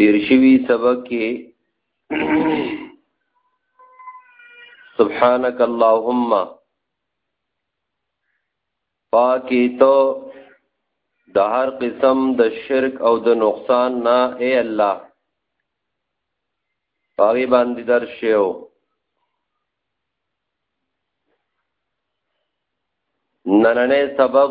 تیر شوی سبق کې سبحانك اللهم پاکی تو د هر قسم د شرک او د نقصان نه اے الله پاوی باندې در شیو نننې سبب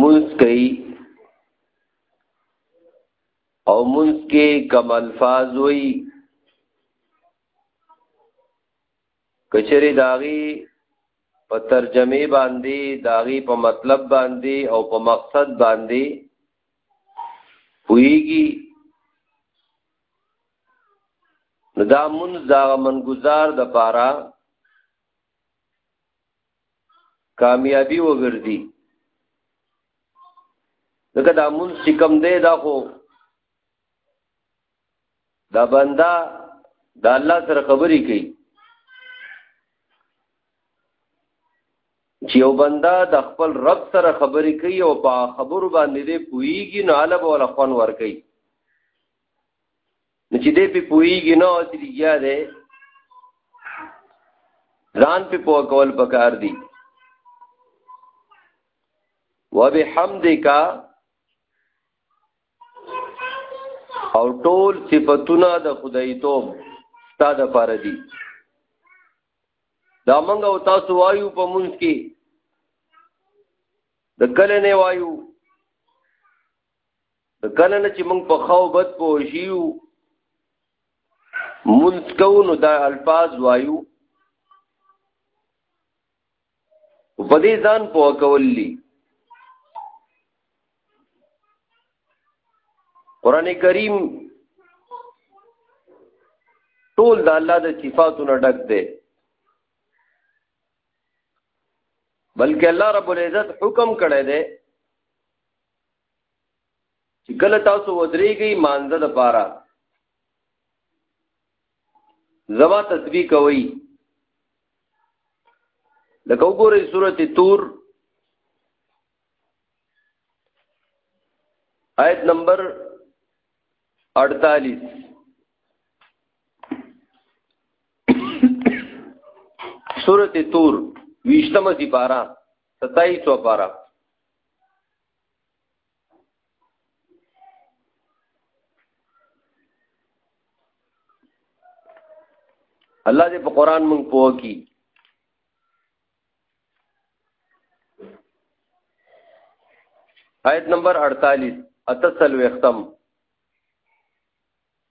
منس کوي او منس کې کم الفاظ وي کچري داغي په ترجمه باندې داغي په مطلب باندې او په مقصد باندې پويږي دا منز دا منگزار دا پارا کامیابی وګرځي دغه د امون سکم دی دا خو دا بندا د الله سره خبرې کوي چې یو بندا د خپل رب سره خبرې کوي او په خبرو باندې دی پويږي نو عالم ولا خون ور کوي نو چې دې په پوېږي نو چې لګیا دی ځان په پوه کول پکار دی وبحمدک او ټول صفاتونه د خدای توب ستاد پر دي دا منګه او تاسو وایو په مونږ کې د کله نه وایو کله نه چې موږ په خو بد پوهیو مونږ کو نو دا الفاظ وایو په دې ځان په کولی قران کریم ټول د الله د صفاتو نه ډک دی بلکې الله رب العزت حکم کړی دی چې کله تاسو ودرېږئ مانځه د پاره زما تسبیح کوئ لکه وګورئ سورته تور آیت نمبر 48 سورته تور ویشتمه سپاره 27 سپاره الله دې په قران مونږ پوه کی آیت نمبر 48 اتسل وختم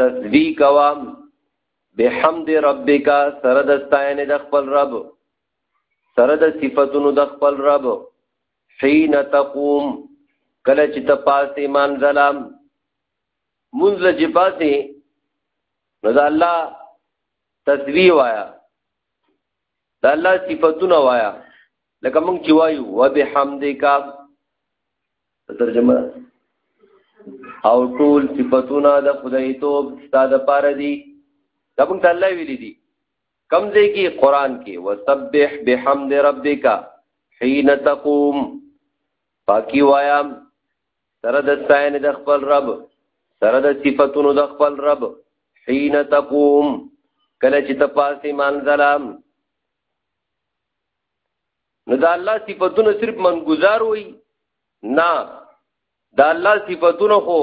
تسبیح کوا بحمد ربک سره د ستاینې د خپل رب سره د صفاتونو د خپل رب حين تقوم کله چې ته پاسې مان ظلم مونږ له چې پاسې نو د الله تسبیح وایا د الله صفاتونه وایا لکه مونږ چې وایو وبحمدک ترجمه او ټول صفاتونه د خدای توب ستاده پاره دي دا موږ ته الله ویلي دي کم ځای کې قران کې وسبح بحمد ربک حين تقوم پاکي وایا سره د ستاین د خپل رب سره د صفاتونو د خپل رب حين تقوم کله چې تپاسې مانځلام نو دا الله صفاتونه صرف من گزار وي نه دا الله صفاتونه خو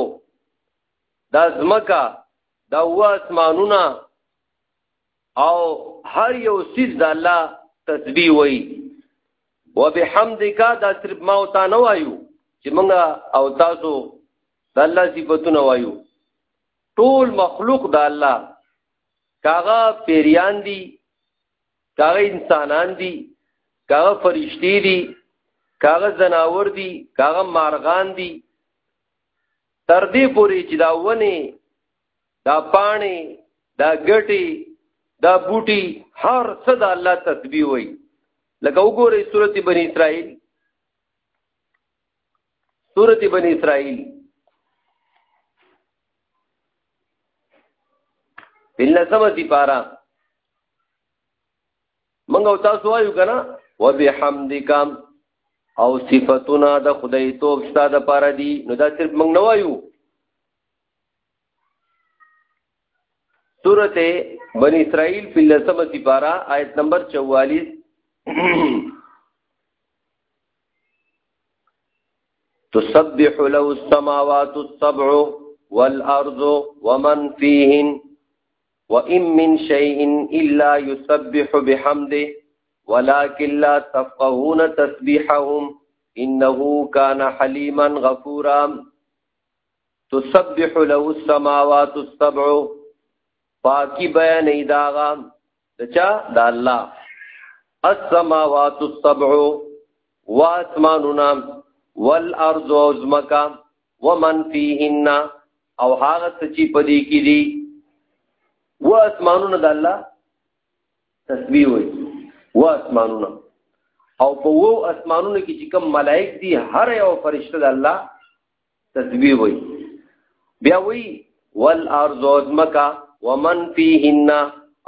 دا زمکا دا و اسمانونه او هر یو سیز دا الله تسبیح وي وبحمدک دا صرف ما او تا نه وایو چې موږ او تاسو دا الله صفاتونه وایو ټول مخلوق دا الله کاغه پیریان دي کاغه انسانان دي کاغه فرشتي دي کاغه زناور دي کاغه مارغان دي تر دې پوري چې دا ونه دا پانی دا ګټي دا بوټي هر څه د الله تسبیح وای لکه وګورئ سورته بنی اسرائیل سورته بنی اسرائیل بلسمه دی پارا منګو تاسو وایو کنه وبحمدک او صفاتنا د خدای توب ستاده پر دی نو دا صرف منګ نه وایو سورته بنی اسرائیل په لسمه سپارا آیت نمبر 44 تسبح له السماوات السبع والارض ومن فيهن وان من شيء الا يسبح بحمده ولكن لا تفقهون تسبيحهم انه كان حليما غفورا تسبح له السماوات السبع پاکی بیان ایداغا دچا دا اللہ السماوات السبع واسماننا والارض وزمکا ومن فیهن او هغه څه چې په دې کې دي و اسمانونه د الله تسبیح وي و اسمانونه او په وو اسمانونو کې چې کوم ملائک دي هر یو فرشته د الله تسبیح وي بیا وی والارض ازمکا ومن فیهن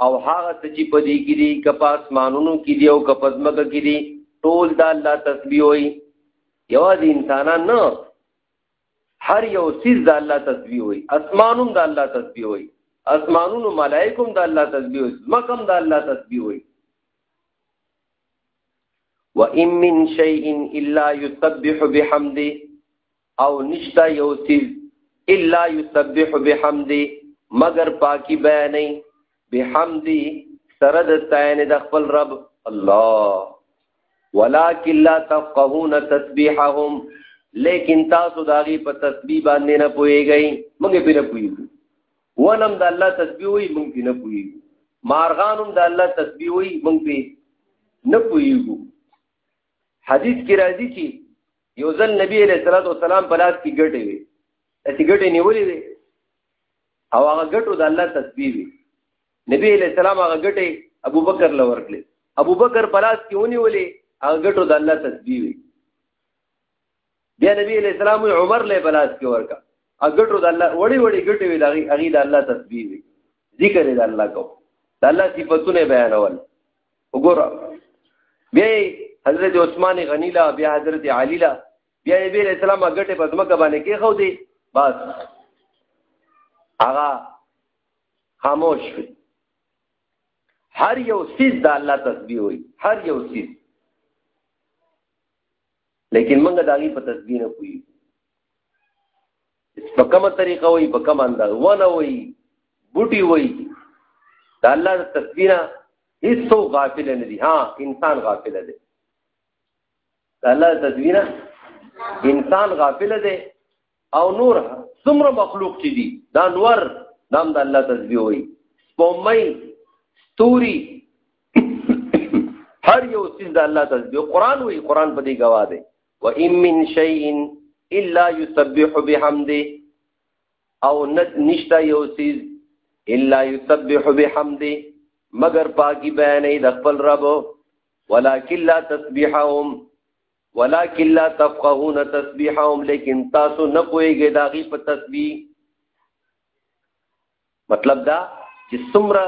او هغه څه چې په دې کې دي کپا اسمانونو کې دي او کپا ازمکا کې دي ټول د الله تسبیح وي یوازې انسانان نه هر یو سیز د الله تسبیح وي اسمانوم د الله تسبیح وي اسمانونو ملائکوم د الله تسبیح وي زمکم د الله تسبیح وي و ان من شیء الا یسبح بحمده او نشتا یو سیز الا یسبح بحمده مگر پاکی بیانې بحمده سره د ستاینې د خپل رب الله ولکن لا تفقهون تسبيحهم لیکن تاسو داغي په تسبیح باندې نه پويږئ موږ په نه پويږو ونم د الله تسبیح وي موږ په نه پويږو مارغانم د الله تسبیح وي موږ په نه پويږو حدیث کې راځي چې یو ځل نبی عليه الصلاه والسلام په لاس کې ګټه وي چې ګټه نیولې وي او هغه ګټو د الله تسبیح وي نبی علیہ السلام هغه ګټه ابو بکر لور کړې ابو بکر پلاس کې ونیولې هغه ګټو د الله تسبیح وي بیا نبی علیہ السلام عمر له پلاس کې ورکا اګټو د الله وړي وړي ګټې وي دغه هغه د الله تسبیح وي ذکر د الله کو د الله صفاتونه بیانول وګوره بیا حضرت عثمان غنی لا بیا حضرت علی لا بیا نبی علیہ السلام ګټه په ځمکه باندې کې خو دی بس هغه خاموش وي هر یو سیز د الله تسبیح وي هر یو سیز لیکن موږ د هغه په تسبیح نه کوی په کومه طریقه وي په کومه انداز ونه وي بوټي وي د الله د تسبیح نه هیڅ غافل نه دي ها انسان غافل دی د الله د تسبیح نه انسان غافل دی او نور څومره مخلوق چې دي دا نور دام د الله تسبیح وي سپومۍ ستوري هر یو څیز د الله تسبیح قرآن وي قرآن په دې گواه دی و ان من شیء الا یسبح بحمده او نشتا یو څیز الا یسبح بحمده مگر پاکی بیانې د خپل رب ولکن لا تسبیحهم ولکن لا تفقهون تسبیحهم لیکن تاسو نه پوهیږئ دا غي په تسبیح مطلب دا چې څومره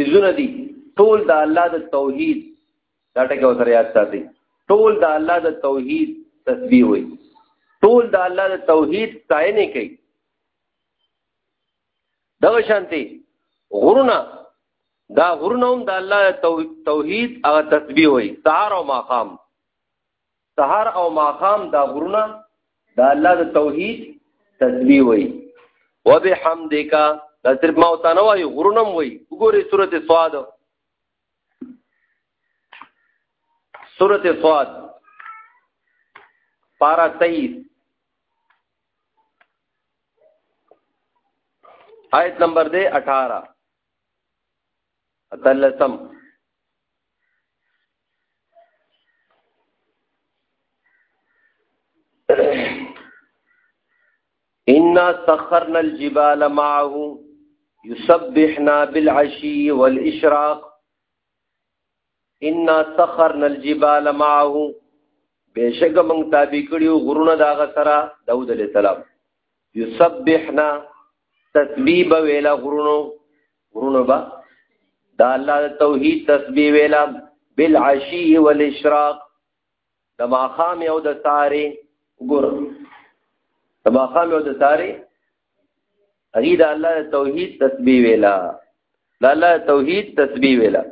سيزونه دي ټول د الله د توحید دا ټکی وسره یاد ساتي ټول د الله د توحید تسبیح وي ټول د الله د توحید ستاینه کوي دا شانتي غرونه دا غرونه هم د الله توحید او تسبیح وي سهار او ماقام سهار او ماقام دا غرونه د الله د توحید تسبیح وي وبحمدک دا صرف ما وتانه وایي غرونه هم وي وګورئ سورته صاد سورته صاد پارا 23 آیت نمبر دے 18 اتلسم ان سخرنا الجبال معه يسبحنا بالعشي والاشراق ان سخرنا الجبال معه بشک موږ تابع کړیو غرونه داغه سره داوود علیہ السلام یسبحنا تسبیح به ویلا غرونو غرونو با دا الله د توحید تسبیح ویلا بالعشی والاشراق د ماخام او د ساری ګور د ماخام او د ساری هغه د الله توحید تسبیح ویلا د الله توحید تسبیح ویلا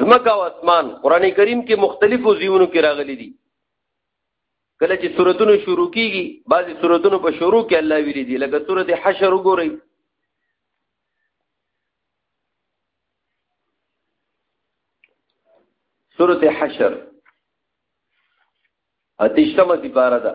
زمکا او اسمان قران کریم کې مختلفو زیونو کې راغلي دي کله چې سورتونو شروع کیږي بعضی سورتونو په شروع کې الله ویلي دي لکه سورته حشر وګورئ سورته حشر اتشتمه سپاره ده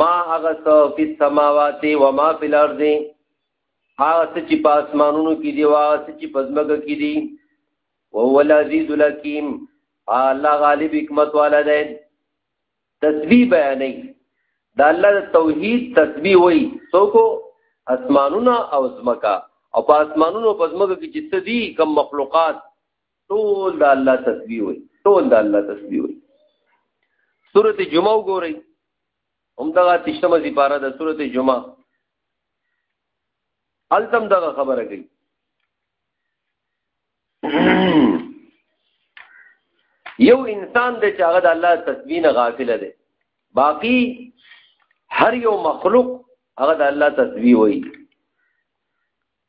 ما هغه څه په سماوات او ما په الارض هغه څه چې په اسمانونو کې دی او هغه څه چې په ځمکه کې دی او هو العزیز الحکیم الله غالب حکمت والا دی تسبیح بیانې دا الله توحید تسبیح وای څوک اسمانونه او ځمکه او په اسمانونو په ځمکه کې چې څه دي کم مخلوقات ټول د الله تسبیح وي ټول د الله تسبیح وي سورته جمعه وګورئ همدغه تشتمه سي پارا د سورته جمعه التم دغه خبره کوي یو انسان د چاغه د الله تسبیح نه غافل دی باقی هر یو مخلوق هغه د الله تسبیح وایي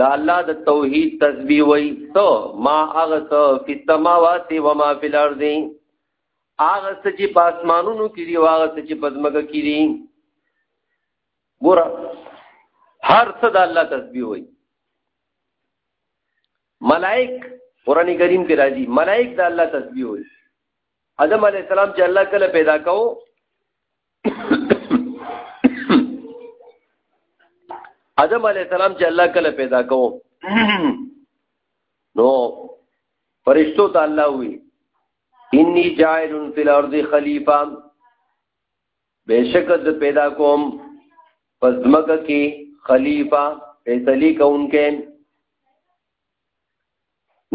دا الله د توحید تسبیح وای سو ما هغه سو فی السماوات و ما فی الارض هغه څه چې په اسمانونو کې دی هغه څه چې په ځمکه کې دی ګور هر څه د الله تسبیح وای ملائک قران کریم کې راځي ملائک د الله تسبیح وای آدم علی السلام چې الله کله پیدا کاو آدم علی السلام چې الله کله پیدا کاو نو فرشتو ته الله وی انی جاعل فی الارض خلیفہ بیشک د پیدا کوم پس دمکه کې خلیفہ فیصلی کونکې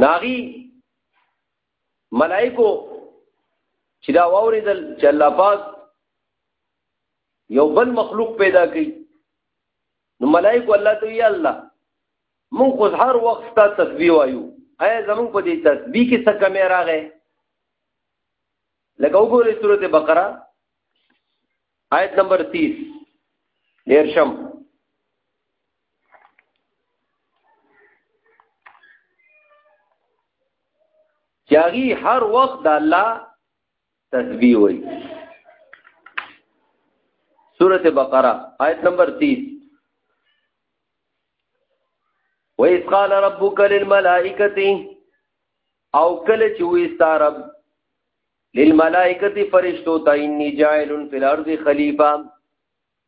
ناغي ملائکو چې دا واوریدل چې الله پاک یو بل مخلوق پیدا کړي نو ملائکو الله ته یا الله مونږ خو هر وخت تا تسبیح وایو ایا زمونږ په دې تسبیح کې څه کمی راغی لکه وګورئ سورته بقره آیت نمبر 30 دیرشم چاغي هر وخت د الله تسبیح وای سورته بقره آیت نمبر 30 وَإِذْ قَالَ رَبُّكَ لِلْمَلَائِكَةِ او کله چې وې ستارب للملائکه فرشتو ته انی جاعل فی الارض خلیفہ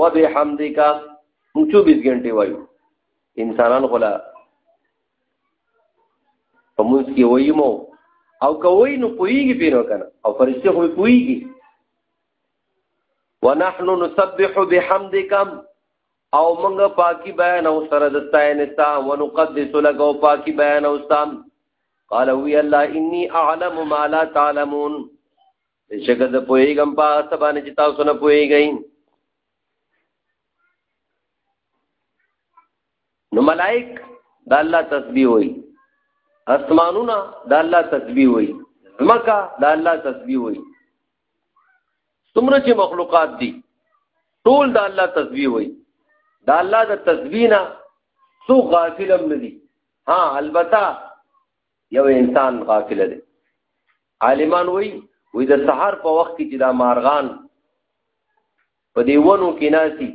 و به حمدی کا مونږ 24 غنټه وایو انسانان غلا په مونږ کې وایي مو او کوي نو پويږي پینو کنه او فرشته خو پويږي ونحن نسبح بحمدك او موږ پاکي بیان او سره د ستاینه تا ونقدس لك او پاکي بیان او ستام قال وی الله اني اعلم ما لا تعلمون بشک د پویګم په هغه باندې چې تاسو نه پویګئ نو ملائک د الله تسبیح وایي اسمانونه د الله تسبیح وایي مکه د الله تسبیح وایي څومره چې مخلوقات دي ټول د الله تسبیح وایي د الله د تسبیح نه څو غافل هم ندي ها البته یو انسان غافل دی عالمان وای وې د سحر په وخت کې چې دا مارغان په دی ونو کې ناسي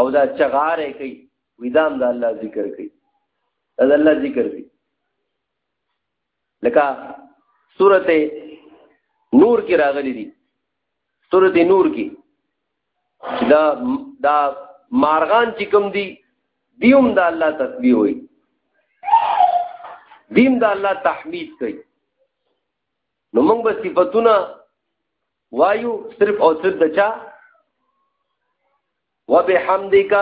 او دا چغاره کوي ویدام د الله ذکر کوي دا د الله ذکر کوي لکه سورته نور کې راغلي دي سورته نور کې دا دا مارغان چې کوم دي دیوم دا الله تسبیح وي دیم دا الله تحمید کوي نو موږ به صفاتونه وایو صرف او صرف دچا وبحمدک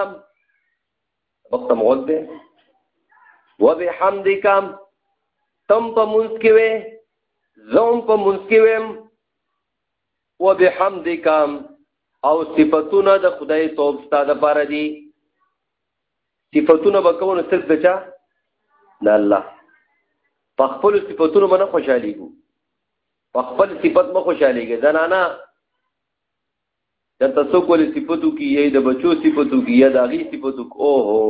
وخت مغول دی وبحمدک تم په مونږ کې وې زوم په مونږ کې وېم وبحمدک او صفاتونه د خدای توب ستاسو لپاره دي صفاتونه به کوونه صرف دچا د الله په خپل صفاتونو باندې خوشحالي ګو په خپل صفات مخ خوشحالي ګي زنانا د تاسو کولې صفاتو کې یې د بچو صفاتو کې یا د اغي صفاتو او هو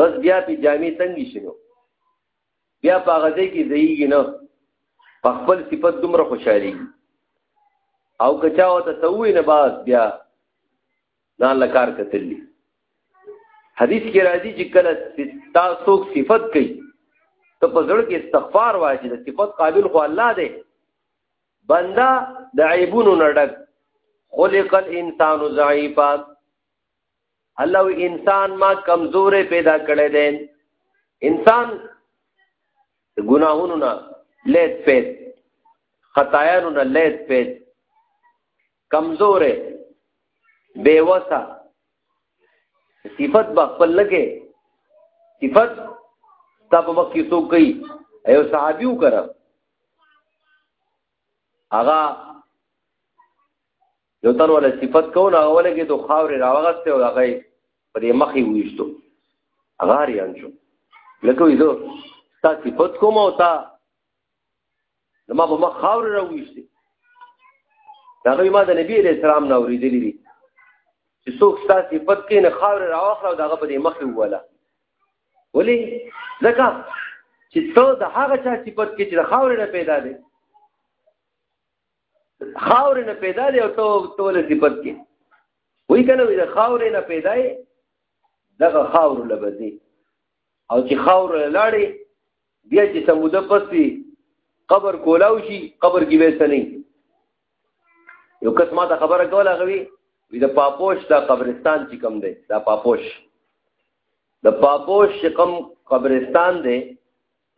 بس بیا په جامع تنګي شنو بیا په هغه ځای کې ځایږي نه په خپل صفت دومره خوشحالي او کچا وته توي نه باز بیا نه لکار کتلی حدیث کې راځي چې کله تاسو صفت کوي ته په ځړ کې استغفار واجب صفت قابل خو الله دی بندا د عیبونو نډک خلق الانسان ضعیفا الله انسان ما کمزورې پیدا کړې ده انسان ګناهونو نه لیت پیت خطایانو نه لیت پیت کمزورې بیوسا صفت با خپل لګې صفت تب مکه سو کوي ایو صحابیو کرا اغا یو تن ولا صفت کو نه اوله کې دو خاورې راوغسته او هغه په دې مخې وېستو هغه ریان شو لکه وې زه تا صفت کوم او تا زما په مخ خاورې راوېستې دا غوي ما د نبی علیہ السلام نه اوریدلې دي چې څوک ستا صفت کې نه خاورې راوخره او داغه په دې مخې وواله ولی ځکه چې ته د هغه چا صفت کې چې د خاورې نه پیدا دی خاورې نه پیدا دی او تو تول صفت کې وای کنه وای خاورې نه پیدا دی دغه خاور لبدي او چې خاور لاړې بیا چې سموده پسې قبر کولاو شي قبر کې وېسته نه یو کس ما ته خبره کوله غوي وی د پاپوش دا قبرستان چې کم دی دا پاپوش د پاپوش چې کم قبرستان دی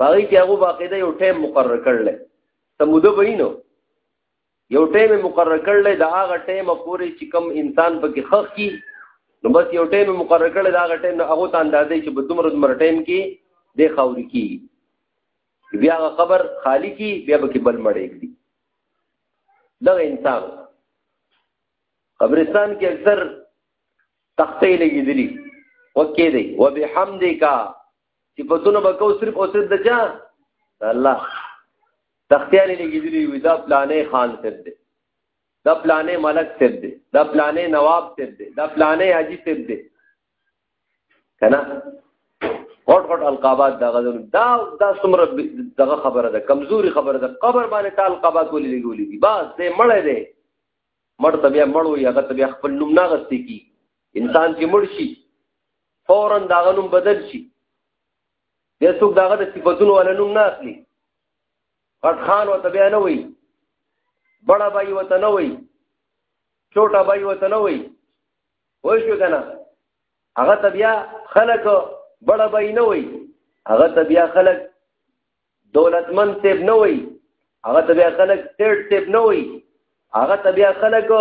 پاغي کې هغه باقاعده یو ټیم مقرر کړل ته موده به نو یو ټیم مقرر کړل دا هغه ټیم پورې چې کم انسان پکې خخ کی نو بس یو ټیم مقرر کړل دا هغه ټیم نو هغه ته اندازې چې په دومره دومره ټیم کې د خوري کی بیا هغه قبر خالی کی بیا به کې بل مړې کړي دا انسان قبرستان کې اکثر تختې لګېدلې وکې دی وبحمدک صفاتونه به کو صرف او صرف د چا الله تختیانې لګېدلې وي دا پلانې خان صاحب دی دا پلانې ملک صاحب دی دا پلانې نواب صاحب دی دا پلانې حاجی صاحب دی که نه غټ غټ القابات دا غزل دا دا څومره دغه خبره ده کمزوري خبره ده قبر باندې تال قبات ولې لګولې دي بس دې مړ دی مړ ته بیا مړ وي هغه ته بیا خپل نوم نه غستې کی انسان چې مړ شي فورا دا غنوم بدل شي بیا څوک داغه د صفاتونو ولا نوم نه اخلي غټ خان وته بیا نه وي بڑا بای وته نه وي چوټا بای وته نه وي وای شو کنه هغه ته بیا خلک بڑا بای نه وي هغه ته بیا خلک دولتمن تیب نه وي هغه ته بیا خلک سیټ تیب نه وي هغه ته بیا خلک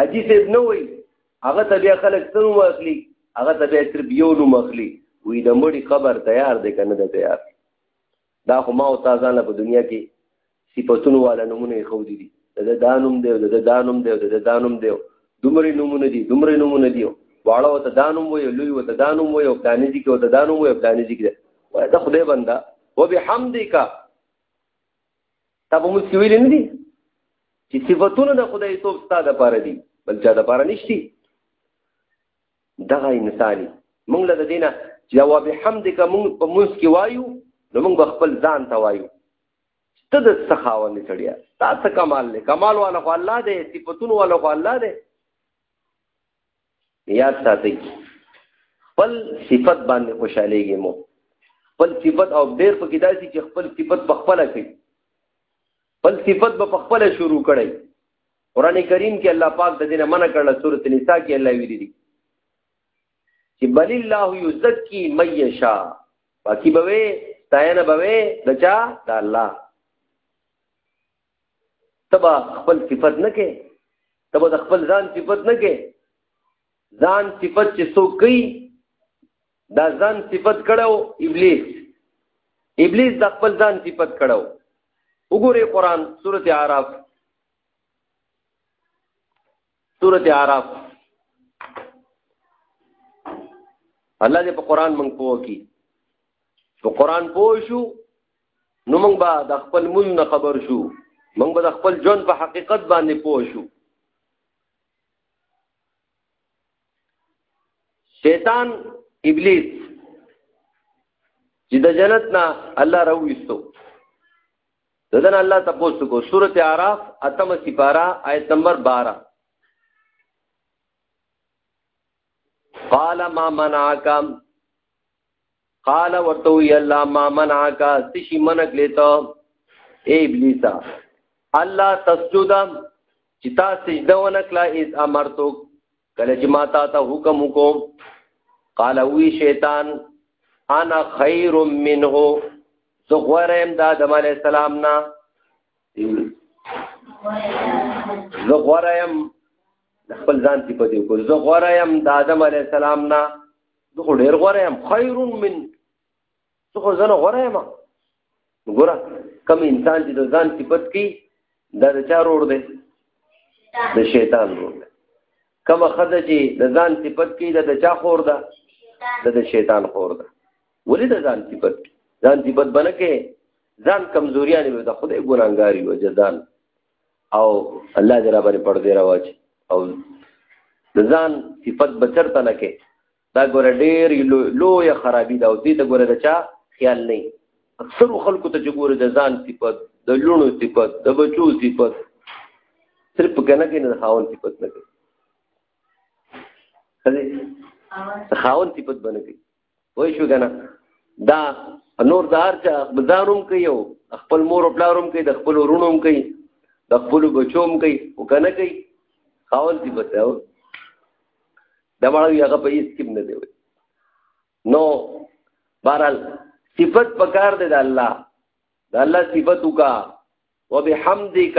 حاجی صاحب نه وای هغه ته بیا خلک څه نوم اخلي هغه ته بیا صرف یو نوم اخلي وی د مړي قبر تیار دی که نه دی تیار دا خو ما او تا ځان په دنیا کې صفتونو والا نومونه یې ښودي دي د ده دا نوم دی او د ده دا نوم دی او د ده دا نوم دی دومره نومونه دي دومره نومونه دي واړه ورته دا نوم وایي لوی ورته دا نوم وایي او پلاني ځي کې ورته دا نوم وایي او پلاني ځي کې وایي د خدای بنده وبحمدک تا په موږ کې ویلي نه دي چې صفتونه د خدای توب ستا د پاره دي بل چا د پاره نشتی دغه انساني موږ له دینه چې دا وبحمدک موږ په موږ کې وایو نو موږ خپل ځان ته وایو ته د سخاوند چړیا تا څه کمال له کمال والا خو الله دې صفاتون والا خو الله دې یاد ساتي خپل صفت باندې خوشاليږي مو خپل صفت او ډېر په کې داسي چې خپل صفت په خپل کوي خپل صفت به په خپل شروع کړي قران کریم کې الله پاک د دینه منع کړل سورۃ النساء کې الله ویلي دي چې بل الله یزکی من یشا باقی بوي تاینه بوي دچا د الله تبا خپل صفت نه کې تبا د خپل ځان صفت نه کې ځان صفت چې څوک کوي دا ځان صفت کړو ابلیس ابلیس د خپل ځان صفت کړو وګوره قران سورته اعراف سورته اعراف الله دې په قران مونږ پوه کی په قران پوه شو نو موږ به د خپل مون نه خبر شو موږ به د خپل ژوند په حقیقت باندې پوه شو شیطان ابلیس چې د جنت نه الله راوېستو ددن الله تاسو کو سورته আরাف اتم سپارا آیت نمبر 12 قال ما منعکم قال ورته وی الله ما منعک سشي منک لیتا اے ابلیسا الله تسجد چې تا سجده ونکلا اذ امرتو کله چې ما تا ته حکم وکم قال وی شیطان انا خیر منه زه غوړم د آدم علی السلام نه زه غوړم خپل ځان تی په دې کو زه غوړم د آدم علی السلام نه زه خو ډېر غوره یم خیر من زه خو زه نه غوره یم ګوره کوم انسان چې د ځان صفت کوي دا د چا روړ دی د شیطان روړ دی کومه ښځه چې د ځان صفت کوي دا د چا خور ده دا د شیطان خور ده ولې د ځان صفت کوي ځان صفت بنه کې ځان کمزوریانې به د خدای ګناهګاري وجه ځان او الله دې را باندې پردې راواچي او د ځان صفت به چرته نه کې دا ګوره ډېر لوی خرابي ده او دې ته ګوره د چا خیال نه اکثر خلکو ته چې ګوره د ځان صفت د لونو صفت د بچو صفت صرف کنه کې نه د خاون صفت نه کوي د خاون صفت باندې کوي وای شو کنه دا نور دار چې بزانوم کوي او خپل مور او پلاروم کوي د خپل ورونوم کوي د خپل بچوم کوي او کنه کوي خاول دی بتاو دا مړوي هغه په هیڅ کې نه دی نو بهرال صفت پکار دی د الله د الله صفت وکا وبحمدک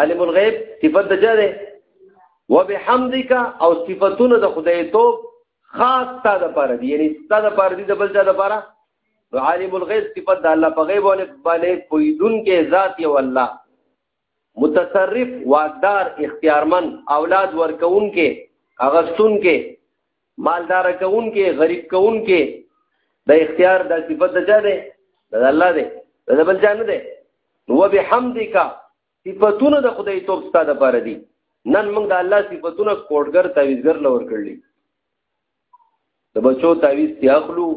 عالم الغیب صفت د چا ده وبحمدک او صفاتونه د خدای توب خاص تا د پاره دي یعنی تا د پاره دي د بل چا د پاره عالم الغیب صفت د الله په غیب باندې پویدون کې ذات یو الله متصرف واقدار اختیارمن اولاد ورکون کې اغستون کې مالدار کون کې غریب کون کې د اختیار د صفت د چا دی د الله دی د بل چا نه دی نو بحمدک صفاتونه د خدای توپ ستاده لپاره دي نن موږ د الله صفاتونه کوډګر تعویزګر لور کړلی د بچو تعویز تیاخلو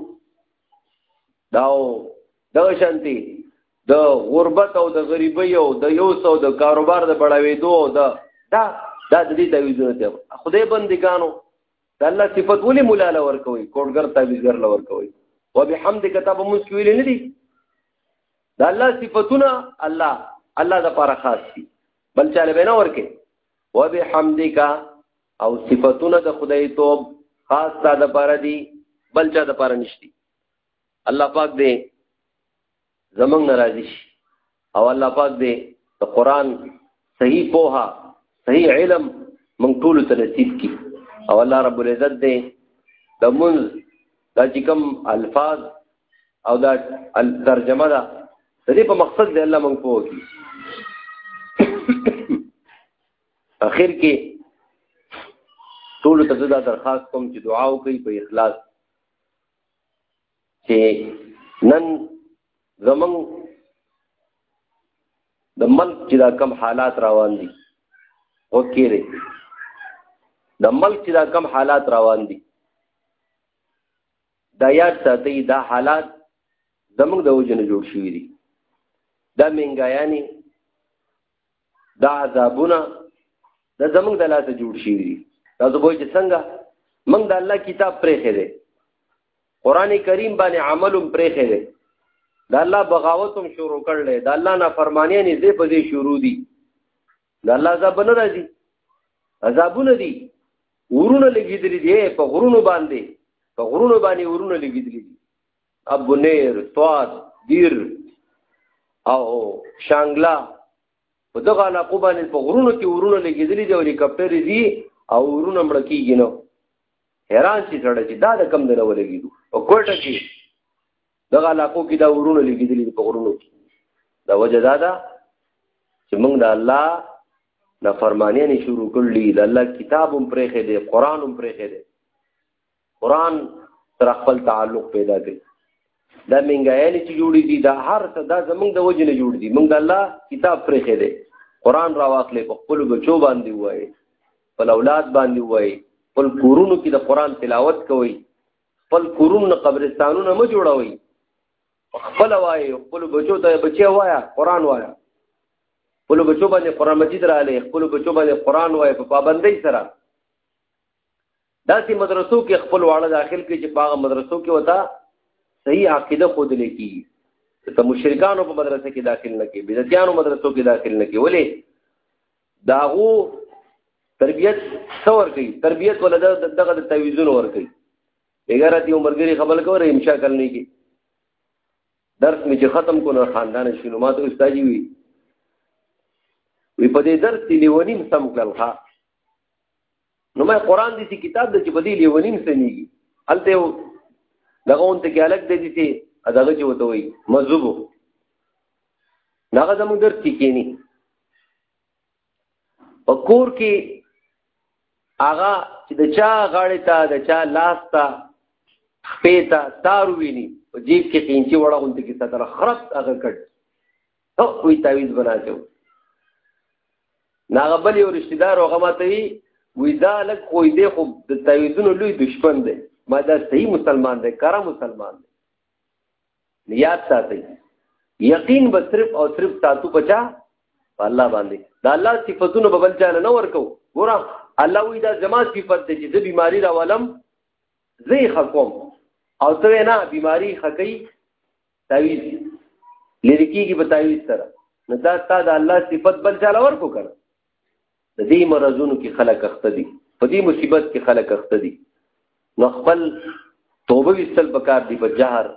داو دغه شانتي د غربت او د غریبۍ او د یو څو د کاروبار د بړاوېدو او د دا دا د دې تعویذونه دی خدای بندګانو د الله صفات ولې مولا لور کوي کوډګر تعویذګر لور کوي وبحمد کتاب موږ ویل نه دي د الله صفاتونه الله الله د لپاره خاص دي بل چاله به نه ورکه وبحمدک او صفاتونه د خدای توب خاص تا د لپاره دي بل چا د لپاره نشتی الله پاک دې زمنګ ناراضي شي او الله پاک دې د قران صحیح پوها صحیح علم مونږ ټول ته نصیب کړي او الله رب العزت دې د مونږ دا چې کوم الفاظ او دا ترجمه ده د دې په مقصد دې الله مونږ پوه کړي اخر کې ټول ته دا درخواست کوم چې دعا وکړي په اخلاص چې نن زمون د ملک چې دا کم حالات روان دي او کېره د ملک چې دا کم حالات روان دي دا یاد ساتي دا حالات زمونږ د وجنه جوړ شوی دي دا منګایانی دا عذابونه د زمونږ د لاسه جوړ شي دي تاسو به چې څنګه موږ د الله کتاب پرې خېره قران کریم باندې عملوم پرې خېره د الله بغاوتم شروع کړل د الله نافرمانی نه دې په دې شروع دي د الله عذاب نه راځي عذابونه دي ورونه لګیدلې دي په غرونو باندې په غرونو باندې ورونه لګیدلې دي ابونیر طواس دیر او شانګلا په دغه علاقو باندې په غرونو کې ورونه لګېدلې دي او هلیکاپټر دي او ورونه مړ کېږي نو حیران شي سړی چې دا د کم دی نه ولګېدو په کوټه کې دغه علاقو کې دا ورونه لګېدلې دي په غرونو کې دا وجه دا ده چې موږ د الله نافرمانیانې شروع کړلې د الله کتاب هم پرېښې دی قرآن هم پرېښې دی قران سره خپل تعلق پیدا کړي دا منګایانې چې جوړې دي دا هر څه دا زمونږ د وجې نه جوړ دي مونږ د الله کتاب پرې خې دی قرآن را واخلې په خپل بچو باندې وای خپل اولاد باندې وای خپل کورونو کې د قرآن تلاوت کوي خپل کورونو نه قبرستانونه مه جوړوي خپل وای خپل بچو ته بچي وایا قرآن وایا خپل بچو باندې قرآن مجید را لې خپل بچو باندې قرآن وای په پابندۍ سره داسې مدرسو کې خپل واړه داخل کې چې پاغه مدرسو کې وتا صحیح عقیده خود لکی ته مشرکانو په مدرسه کې داخل نه کې بدعتانو مدرسو کې داخل نه کې ولې داغو تربیت څور کوي تربیت ولا دغه د تعویذون ور کوي بګاره دی عمرګری خبر کوي امشا کلنی کې درس می چې ختم کو نه خاندان شنو ما ته استاد وی وی په دې درس لیونیم سم کړل ها نو مې قران دې چې کتاب د چې بدی لیونیم سنېږي هلته یو دغه اون ته کې الګ دې دي چې دغه چې وته وي مذوب دغه زموږ در تکینی په کور کې هغه چې د چا غاړې ته د چا لاس ته خپې ته تار ویني په جیب کې قینچي وړه غونډه کې ستر خرس هغه کټ ته کوئی تعویز بناته و ناغه بل یو رشتہ دار هغه ماته وی وی دا لک خو دې خو د تعویزونو لوی دشمن دی ما دا صحیح مسلمان دی کرا مسلمان دی یاد ساتي یقین به صرف او صرف ساتو پچا الله باندې دا الله صفاتونو به بل چا نه ورکو ګور الله وی دا زما صفت دی چې د بیماری راولم زه یې خکوم او ته نه بیماری خکې تعویز لری کیږي په تعویز سره نو دا تا د الله صفت بل چاله ورکو کړ د دې مرزونو کې خلک اخته دي په دې مصیبت کې خلک اخته دي نو خپل توبه وستل پکار دی په جهر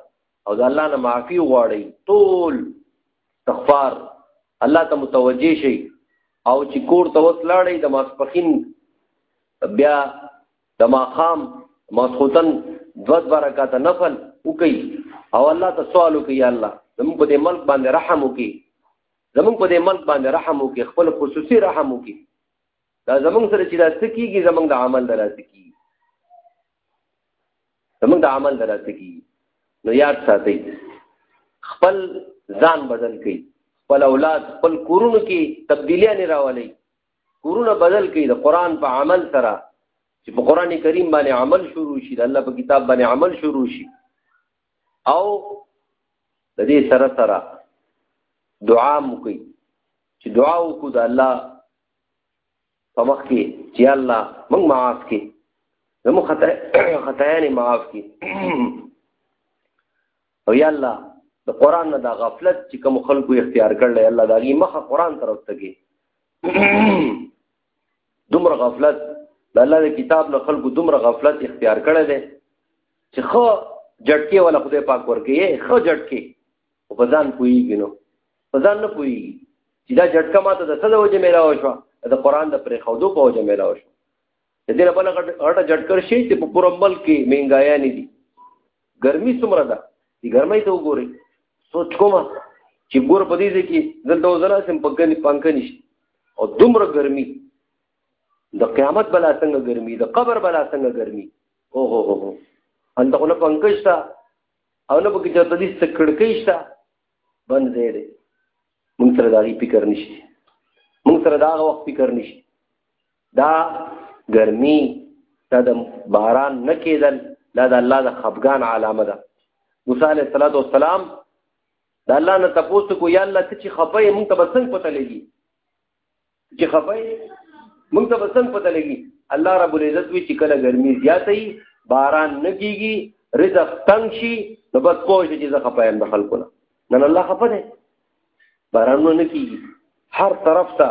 او د الله نه معافي غواړي ټول استغفار الله ته متوجي شي او چې کور ته وسلاړی د ماسپخین بیا د ماخام ماسخوتن دوه دوه رکعاته نفل وکي او الله ته سوال وکي یا الله زموږ په دې ملک باندې رحم وکي زموږ په دې ملک باندې رحم وکي خپل خصوصي رحم وکي دا زموږ سره چې دا سکیږي زموږ د عمل دراسته کی زموږ د عمل دراسته کی نو یاد ساتئ خپل ځان بدل کړئ خپل اولاد خپل کورونو کې تبدیلیاں راولئ کورونه بدل کړي د قران په عمل سره چې په قران کریم باندې عمل شروع شي د الله په کتاب باندې عمل شروع شي او د دې سره سره دعا مو کوي چې دعا وکړو د الله په مخ کې چې الله موږ معاف کړي زمو خطا خطایانه معاف کړي او یا الله د قران نه د غفلت چې کوم خلکو اختیار کړل الله دا غي مخه قران طرف ته کې دومره غفلت د الله د کتاب نه خلکو دومره غفلت اختیار کړی دی چې خو جټکی ولا خدای پاک ورکی خو جټکی او په ځان پویږي نو په ځان نه پویږي چې دا جټکا ماته د څه د وجه میلاو شو د قران د پرې خودو په وجه میلاو شو د دې بل غټه جټکر شي چې په پوره ملک کې مهنګایا نه دي ګرمي څومره ده د ګرمۍ ته وګورئ سوچ کوم چې ګور په دې کې دلته وزلا سم پګنی پنکه نشي او دومره ګرمي د قیامت بلا څنګه ګرمي د قبر بلا څنګه ګرمي او هو هو انت خو نه پنکه شته او نه پکې چاته دې څه کړکې شته بند دی دی مونږ سره دا غي فکر نشته مونږ سره دا وخت فکر نشته دا ګرمي دا د باران نه کېدل دا د الله د خفګان علامه ده موسی علیه الصلاۃ والسلام د الله نه تاسو کو یا الله ته چې خپه مونږ ته بسنګ پته لګي چې خپه مونږ ته بسنګ پته لګي الله رب العزت وی چې کله ګرمي زیاته وي باران نه کیږي رزق تنگ شي نو بس پوه شي چې زه خپه یم د خلکو نه نن الله خپه دی باران نه کیږي هر طرف ته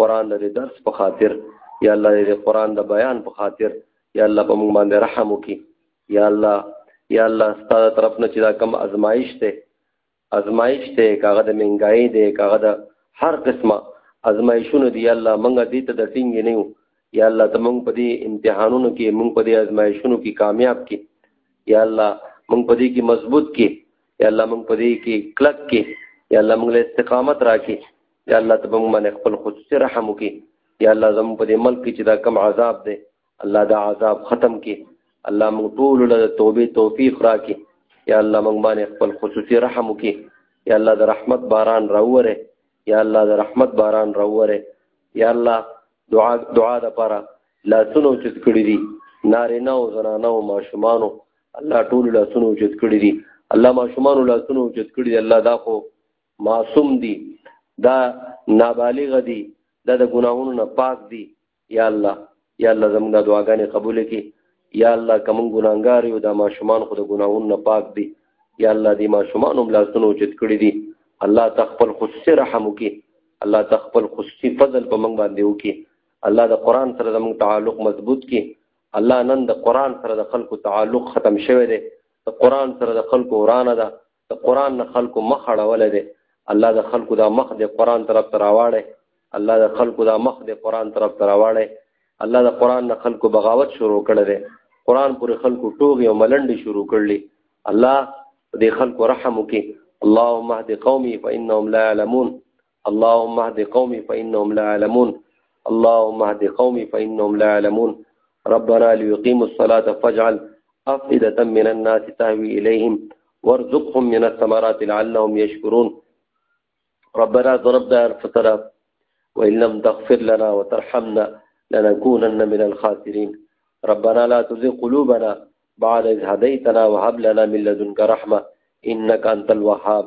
قران د درس په خاطر یا الله دې قران د بیان په خاطر یا الله په موږ باندې رحم وکي یا الله یا الله ستاسو طرف نه چې دا کم ازمایش ته ازمایش ته کاغه د منګای دی کاغه د هر قسمه ازمایشونه دی الله موږ دې ته د ټینګ نه یو یا الله ته موږ په دې امتحانونو کې موږ په دې ازمایشونو کې کامیاب کې یا الله موږ په دې کې مضبوط کې یا الله موږ په دې کې کلک کې یا الله موږ له استقامت راکې یا الله ته موږ باندې خپل خصوصي رحم وکي یا الله زموږ په دې ملک کې چې دا کم عذاب دی الله دا عذاب ختم کړي الله موږ ټول له توبې توفیق راکړي یا الله موږ باندې خپل خصوصي رحم وکي یا الله د رحمت باران راوره یا الله د رحمت باران راوره یا الله دعا دعا د پاره لاسونو چې کړی دي نارینه او زنانه او ماشومانو الله ټول لاسونو چې کړی دي الله ماشومانو لاسونو چې کړی دي الله دا خو معصوم دي دا نابالغ دي دا د ګناهونو نه پاک دي یا الله یا الله زموږ د دعاګانې قبول کړي یا الله کوم ګناګار یو دا ماشومان خو د ګناهونو نه پاک دي یا الله دې ماشومان هم لاسونه اوچت کړي دي الله ته خپل خصوصي رحم وکړي الله ته خپل خصوصي فضل په موږ باندې وکړي الله د قران سره زموږ تعلق مضبوط کړي الله نن د قران سره د خلکو تعلق ختم شوی دی د قران سره د خلکو ورانه ده د قران نه خلکو مخ اړول دي الله د خلکو دا مخ د قران طرف ته راواړي الله د خلکو دا مخ د قران طرف ته راواړي الله د قران نه خلکو بغاوت شروع کړي دي قران پر خلکو ټوغي او ملنډي شروع کړلي الله دې خلکو رحم وکي اللهم اهد قومي فانهم لا يعلمون اللهم اهد قومي فإنهم لا يعلمون اللهم اهد قومي فإنهم لا يعلمون ربنا ليقيموا الصلاة فاجعل أفئدة من الناس تهوي إليهم وارزقهم من الثمرات لعلهم يشكرون ربنا ضربنا الفترة وإن لم تغفر لنا وترحمنا لنكونن من الخاسرين ربنا لا تزغ قلوبنا بعد إذ هديتنا وهب لنا من لدنك رحمة إنك أنت الوهاب